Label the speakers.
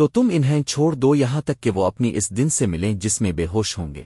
Speaker 1: تو تم انہیں چھوڑ دو یہاں تک کہ وہ اپنی اس دن سے ملیں جس میں بے ہوش ہوں گے۔